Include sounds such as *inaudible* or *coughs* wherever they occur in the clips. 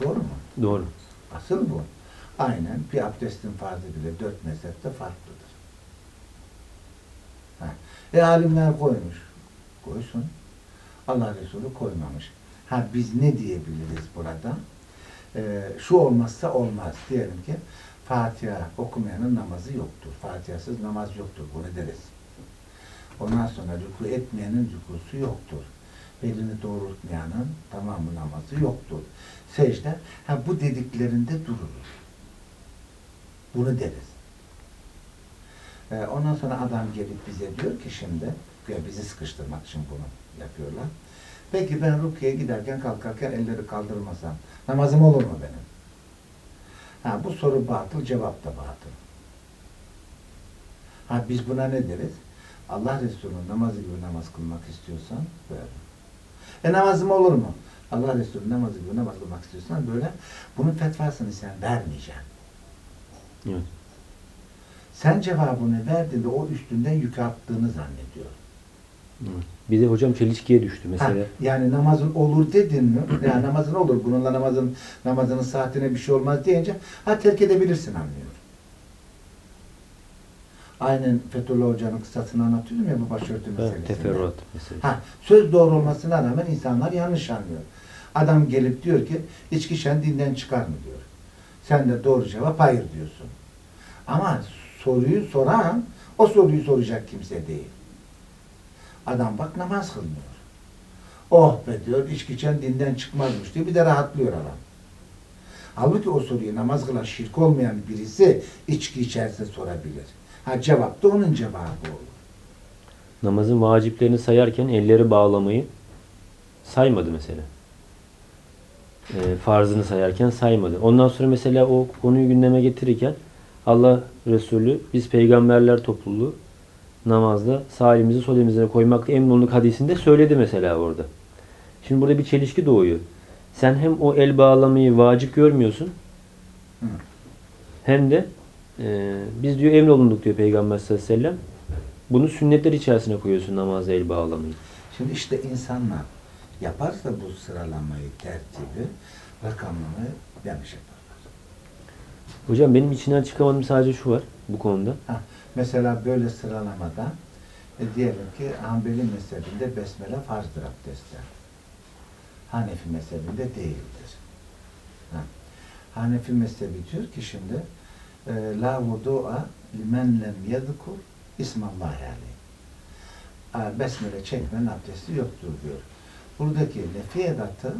Doğru mu? Doğru. Asıl bu. Aynen bir abdestin farzı bile dört mezhepte farklıdır. Ha. E alimler koymuş. Koysun. Allah Resulü koymamış. Ha biz ne diyebiliriz burada? Ee, şu olmazsa olmaz. Diyelim ki Fatiha okumayanın namazı yoktur. Fatihasız namaz yoktur. Bunu deriz. Ondan sonra rüku etmeyenin rükusu yoktur. Belini doğrultmayanın tamamı namazı yoktur. Secde, ha bu dediklerinde dururuz. Bunu deriz. Ee, ondan sonra adam gelip bize diyor ki şimdi, ya bizi sıkıştırmak için bunu yapıyorlar. Peki ben rukiye giderken kalkarken elleri kaldırmasam namazım olur mu benim? Ha, bu soru batıl, cevap da batıl. Ha, biz buna ne deriz? Allah Resulü'nün namazı gibi namaz kılmak istiyorsan böyle. E namazım olur mu? Allah Resulü namazı gibi namaz kılmak istiyorsan böyle. Bunun fetvasını sen vermeyeceksin. Evet. Sen cevabını verdiğinde o üstünden yük attığını zannediyor. Evet. Bir de hocam çelişkiye düştü Ha, mesela. yani namazın olur dedin mi? Yani namazın olur. Bununla namazın namazının saatine bir şey olmaz deyince ha terk edebilirsin anlıyor. Aynen Fethullah Hoca'nın kıssasını anlatıyorum ya bu başörtü Evet, meselesinde. teferruat meselesi. Ha, söz doğru olmasına rağmen insanlar yanlış anlıyor. Adam gelip diyor ki içki şen dinden çıkar mı diyor. Sen de doğru cevap hayır diyorsun. Ama soruyu soran o soruyu soracak kimse değil. Adam bak namaz kılmıyor. Oh be diyor içki içen dinden çıkmazmış diyor bir de rahatlıyor adam. Halbuki o soruyu namaz kılan şirk olmayan birisi içki içerse sorabilir. Ha cevap da onun cevabı olur. Namazın vaciplerini sayarken elleri bağlamayı saymadı mesela. Ee, farzını sayarken saymadı. Ondan sonra mesela o konuyu gündeme getirirken Allah Resulü biz peygamberler topluluğu namazda sağ elimizi sol elimize koymakla emrolunduk hadisinde söyledi mesela orada. Şimdi burada bir çelişki doğuyor. Sen hem o el bağlamayı vacip görmüyorsun Hı. hem de e, biz diyor emrolunduk diyor Peygamber sallallahu aleyhi ve sellem. Bunu sünnetler içerisine koyuyorsun namazda el bağlamayı. Şimdi işte insanlar yaparsa bu sıralamayı, tertibi, rakamlamayı yanlış yaparlar. Hocam benim içinden çıkamadığım sadece şu var bu konuda. Ha, mesela böyle sıralamada e, diyelim ki Hanbeli mezhebinde besmele farzdır abdestte. Hanefi mezhebinde değildir. Ha. Hanefi mezhebi diyor ki şimdi la vudu'a limen lem yedkur ismallahi aleyh. Besmele çekmenin abdesti yoktur diyor. Buradaki nefi edatı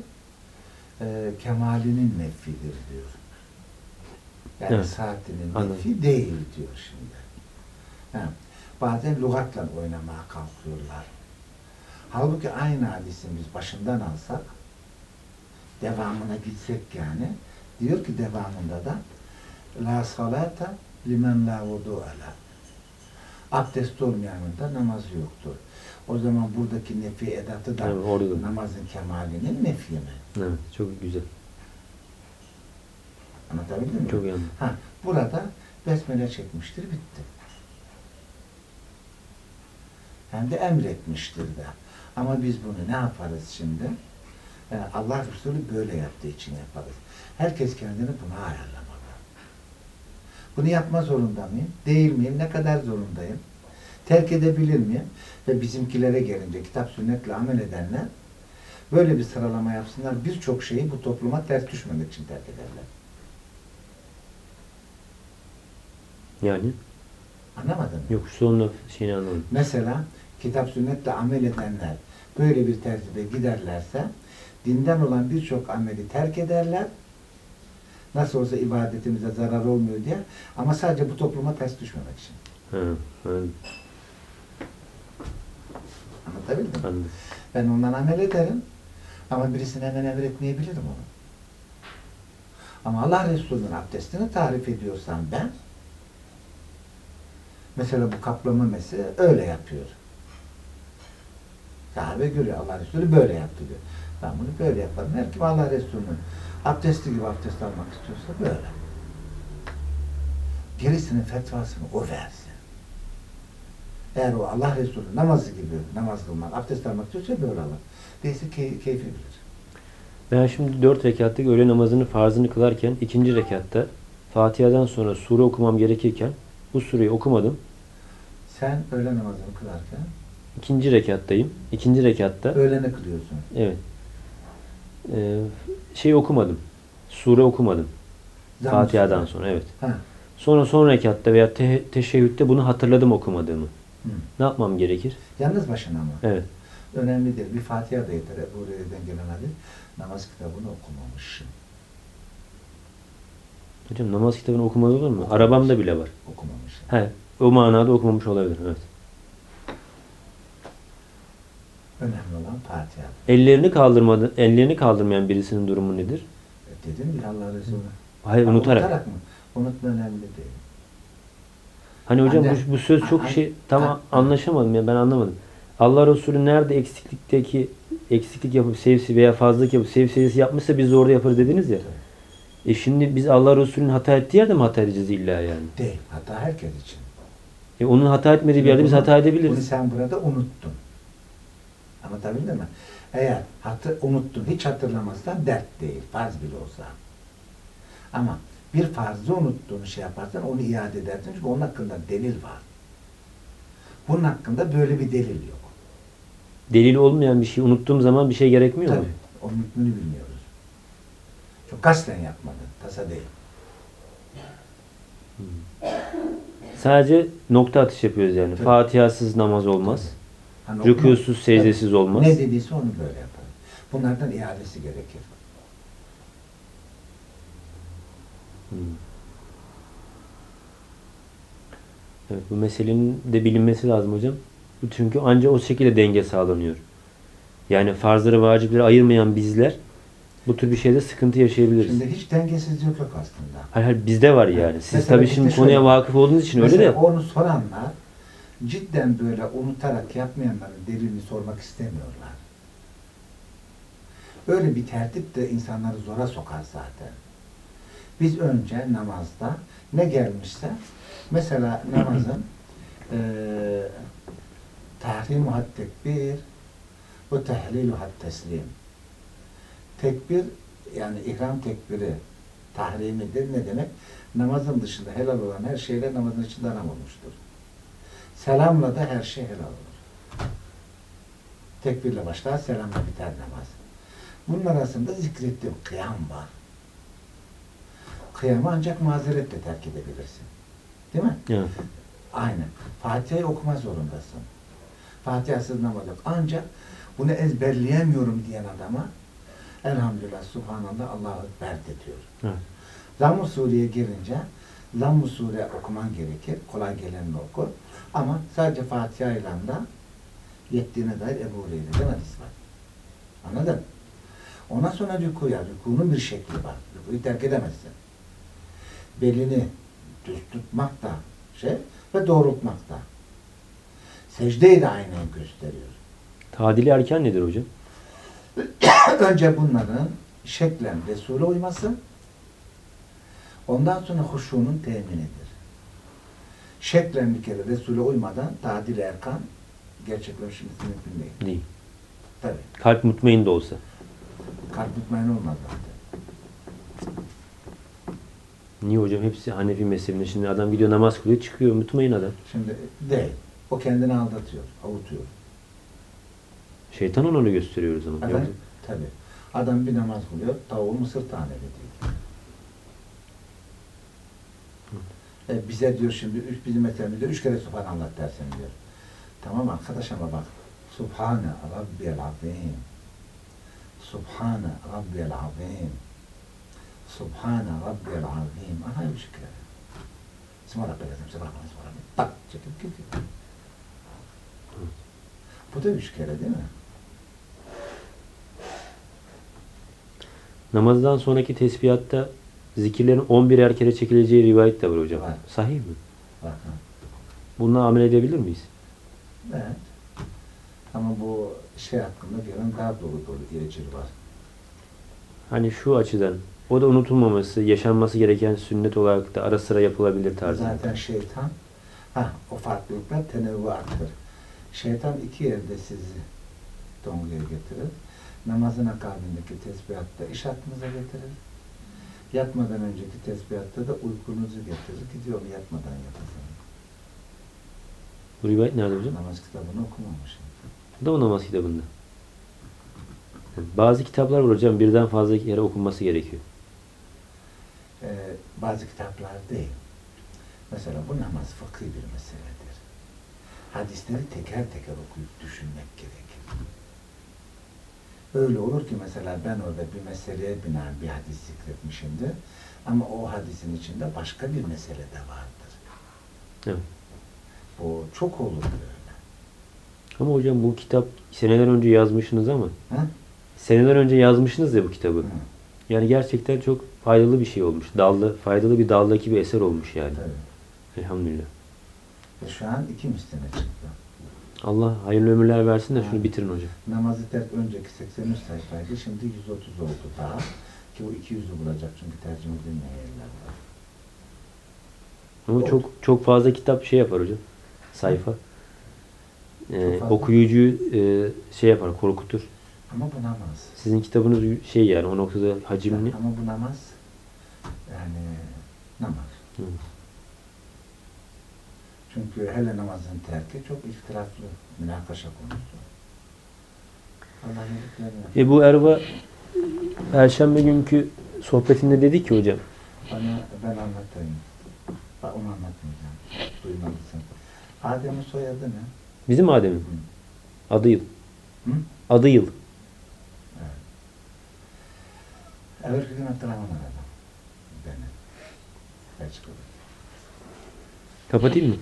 e, kemalinin nefidir diyor. Yani Evet, saatinin anladım. nefi değil diyor şimdi. Ha, bazen lügatla oynamaya kalkıyorlar. Halbuki aynı hadisi biz başından alsak, devamına gitsek yani, diyor ki devamında da La salata limen la vudu ala. Abdest olmayanın da namazı yoktur. O zaman buradaki nefi edatı da Evet, orada da. namazın kemalinin nefi mi? Evet, çok güzel. Anlatabildim mi? Çok iyi. Ha, burada besmele çekmiştir, bitti. Hem de emretmiştir de. Ama biz bunu ne yaparız şimdi? Ee, Allah Resulü böyle yaptığı için yaparız. Herkes kendini buna ayarlamalı. Bunu yapma zorunda mıyım? Değil miyim? Ne kadar zorundayım? Terk edebilir miyim? Ve bizimkilere gelince kitap sünnetle amel edenler böyle bir sıralama yapsınlar. Birçok şeyi bu topluma ters düşmemek için terk ederler. Yani Anlamadın mı? yok şu son laf şeyini anladım. Mesela kitap sünnetle amel edenler böyle bir tercihe giderlerse dinden olan birçok ameli terk ederler. Nasıl olsa ibadetimize zarar olmuyor diye ama sadece bu topluma ters düşmemek için. Ha, anladım. Anlatabildim mi? anladım. Ben ondan amel ederim ama birisine hemen emretmeyebilirim onu. Ama Allah Resulü'nün abdestini tarif ediyorsam ben mesela bu kaplama mesele öyle yapıyor. Sahabe görüyor Allah Resulü böyle yaptı diyor. Ben bunu böyle yaparım. Her kim Allah Resulü'nün abdesti gibi abdest almak istiyorsa böyle. Gerisinin fetvasını o versin. Eğer o Allah Resulü namazı gibi namaz kılmak, abdest almak istiyorsa böyle alır. Değilse key, keyfi bilir. Ben şimdi 4 rekatlık öğle namazını farzını kılarken ikinci rekatta Fatiha'dan sonra sure okumam gerekirken bu sureyi okumadım. Sen öğle namazını kılarken İkinci rekattayım. İkinci rekatta öğleni kılıyorsun. evet. Ee, şey okumadım. Sure okumadım. Fatiha'dan sonra evet. Ha. Sonra son rekatta veya te- teşehhütte bunu hatırladım okumadığımı. Hı. Ne yapmam gerekir? Yalnız başına mı? Evet. Önemli değil. Bir Fatiha da yeter. Bu Hureyre'den gelen hadis. Namaz kitabını okumamışsın. Hocam namaz kitabını okumadı olur mu? Arabamda bile var. Okumamışsın. He. O manada okumamış olabilir. Evet. Önemli olan Fatiha. Ellerini kaldırmadı, ellerini kaldırmayan birisinin durumu nedir? E, Dedim ya Allah Resulü. Hayır Ha, unutarak. mı? Unutma önemli değil. Hani hocam Anne. bu, bu söz çok Anne. şey tam Anne. anlaşamadım ya ben anlamadım. Allah Resulü nerede eksiklikteki eksiklik yapıp sevsi veya fazlalık yapıp sev seviyesi yapmışsa biz de orada yaparız dediniz ya. E şimdi biz Allah Resulü'nün hata ettiği yerde mi hata edeceğiz illa yani? Değil. Hatta herkes için. E onun hata etmediği bir yerde biz Bunu- hata Bunu edebiliriz. sen burada unuttun. Anlatabildim mi? Eğer hatır, unuttun, hiç hatırlamazsan dert değil. Farz bile olsa. Ama bir farzı unuttuğunu şey yaparsan onu iade edersin. Çünkü onun hakkında delil var. Bunun hakkında böyle bir delil yok. Delil olmayan bir şey unuttuğum zaman bir şey gerekmiyor mu? Tabii. Onun hükmünü bilmiyoruz. Çok kasten yapmadın. Tasa değil. Sadece nokta atış yapıyoruz yani. Tabii. Fatihasız namaz olmaz. Hani Rükûsuz, secdesiz olmaz. Ne dediyse onu böyle yapar. Bunlardan iadesi gerekir. Hmm. Evet, bu meselenin de bilinmesi lazım hocam. Çünkü ancak o şekilde denge sağlanıyor. Yani farzları, vacipleri ayırmayan bizler bu tür bir şeyde sıkıntı yaşayabiliriz. Şimdi hiç dengesizlik yok aslında. Hayır, hayır bizde var yani. Siz Mesela tabii şimdi şöyle- konuya vakıf olduğunuz için öyle de. onu soranlar cidden böyle unutarak yapmayanların delilini sormak istemiyorlar. Öyle bir tertip de insanları zora sokar zaten. Biz önce namazda ne gelmişse mesela namazın *clears throat* eee tahrimu had tekbir ve tehlilu had teslim. Tekbir yani ihram tekbiri tahrimidir. Ne demek? Namazın dışında helal olan her şeyle namazın içinde haram olmuştur. Selamla da her şey helal olur. Tekbirle başlar, selamla biter namaz. Bunun arasında zikrettiğim kıyam var. Kıyamı ancak mazeretle terk edebilirsin. Değil mi? Evet. Aynen. Fatiha'yı okuma zorundasın. Fatiha'sız namaz yok. Ancak bunu ezberleyemiyorum diyen adama elhamdülillah, subhanallah, Allahu Ekber de diyor. Evet. Zamm-ı Sure'ye girince Zamm-ı Sure okuman gerekir. Kolay gelenini oku. Ama sadece Fatiha ile de yettiğine dair Ebu Hureyre'den hadis var. Anladın? mı? Ondan sonra rükuya. Rükunun bir şekli var. Rükuyu terk edemezsin. Belini düz tutmak da şey ve doğrultmak da. Secdeyi de aynen gösteriyor. Tadili erken nedir hocam? *coughs* Önce bunların şeklen Resul'e uyması, ondan sonra huşunun teminidir. Şeklen bir kere Resul'e uymadan tadil erkan gerçekleşmesi mümkün değil. Değil. Tabii. Kalp mutmain de olsa. Kalp mutmain olmaz zaten. Niye hocam? Hepsi Hanefi mezhebinde. Şimdi adam gidiyor namaz kılıyor çıkıyor mutmain adam. Şimdi değil. O kendini aldatıyor, avutuyor. Şeytan onu gösteriyor o zaman. Adam, tabii. Adam bir namaz kılıyor, tavuğu mısır taneli değil. E, bize diyor şimdi, üç, bizim meselemiz üç kere Subhanallah dersin diyor. Tamam arkadaş ama bak. Subhane Rabbiyel Azim. Subhane Rabbiyel Azim. Subhane Rabbiyel Azim. Ana üç kere. Bismillah Rabbiyel Azim. Bismillah Rabbiyel Azim. Tak çekip gidiyor. Bu da üç kere değil mi? Namazdan sonraki tesbihatta zikirlerin 11'er kere çekileceği rivayet de var hocam. Var. Sahih mi? Bununla amel edebilir miyiz? Evet. Ama bu şey hakkında gelen daha dolu dolu ecir var. Hani şu açıdan o da unutulmaması, yaşanması gereken sünnet olarak da ara sıra yapılabilir tarzında. Zaten şeytan, ha o farklılıklar tenevvu arttır. Şeytan iki yerde sizi dongaya getirir. Namazın akabindeki tesbihatta iş aklınıza getirir. Yatmadan önceki tesbihatta da uykunuzu getirir. Gidiyorum yatmadan yatasın. Bu rivayet nerede hocam? Namaz kitabını okumamışım. Bu da o namaz kitabında. Yani Bazı kitaplar var hocam birden fazla yere okunması gerekiyor. Ee, bazı kitaplar değil. Mesela bu namaz fıkhi bir meseledir. Hadisleri teker teker okuyup düşünmek gerekir. Öyle olur ki mesela ben orada bir meseleye binaen bir hadis zikretmişimdir. Ama o hadisin içinde başka bir mesele de vardır. Evet. Bu çok olur böyle. Ama hocam bu kitap seneler önce yazmışsınız ama Ha? seneler önce yazmışsınız ya bu kitabı. Hı, Yani gerçekten çok faydalı bir şey olmuş. Dallı, faydalı bir daldaki bir eser olmuş yani. tabii. Elhamdülillah. Ve şu an iki misline çıktı. Allah hayırlı ömürler versin de şunu Amin. bitirin hocam. Namazı terk önceki 83 sayfaydı. Şimdi 130 oldu daha. Ki o 200'ü bulacak çünkü tercüme edilmeyen yerler var. Ama Oldu. çok çok fazla kitap şey yapar hocam. Sayfa. Ee, okuyucuyu e, şey yapar, korkutur. Ama bu namaz. Sizin kitabınız şey yani o noktada hacimli. Ama bu namaz yani namaz. Hı. Çünkü hele namazın terki çok ihtilaflı münakaşa konusu. Allah. Ebu Erva Perşembe günkü sohbetinde dedi ki hocam. Bana ben anlatayım. Bak onu anlatmayacağım. Duymalısın. Adem'in soyadı ne? Bizim Adem'in adı yıl. Hı? Adı yıl. Evet. Evvelki gün hatırlamam aradım. Beni. Belçika'da. Kapatayım mı?